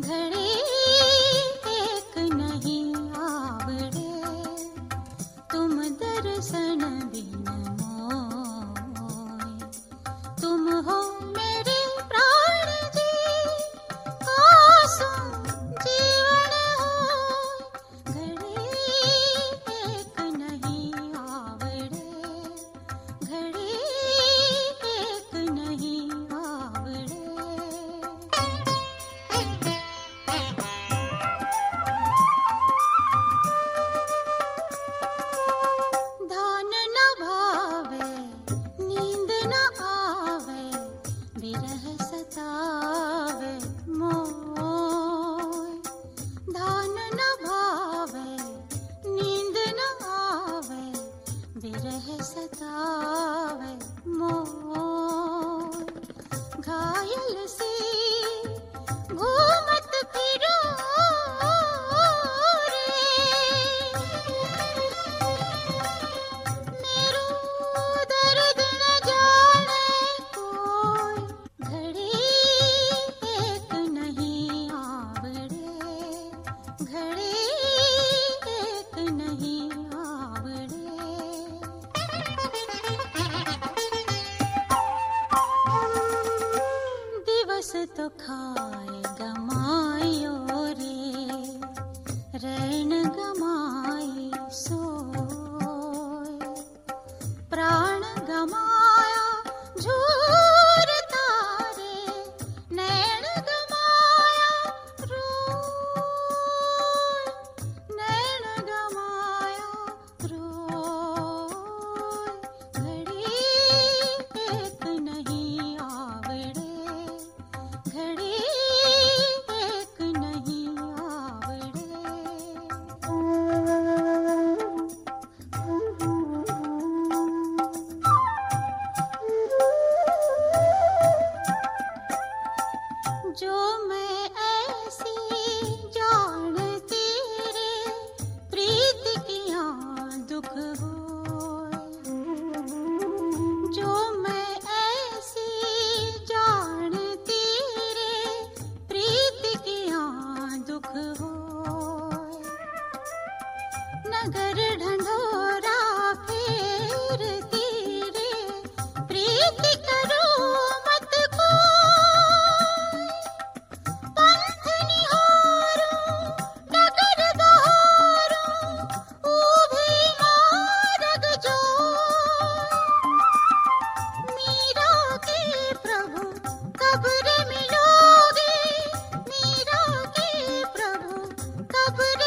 घड़े sabe morir. गमाय रे रे रे गमाय सो प्रण गमा धीरे प्रीति करो मत को। पंथ निहारो नगर दहारो उभे मारग जो मीरा के प्रभु कब्र मिलोगे मीरा के प्रभु कब्र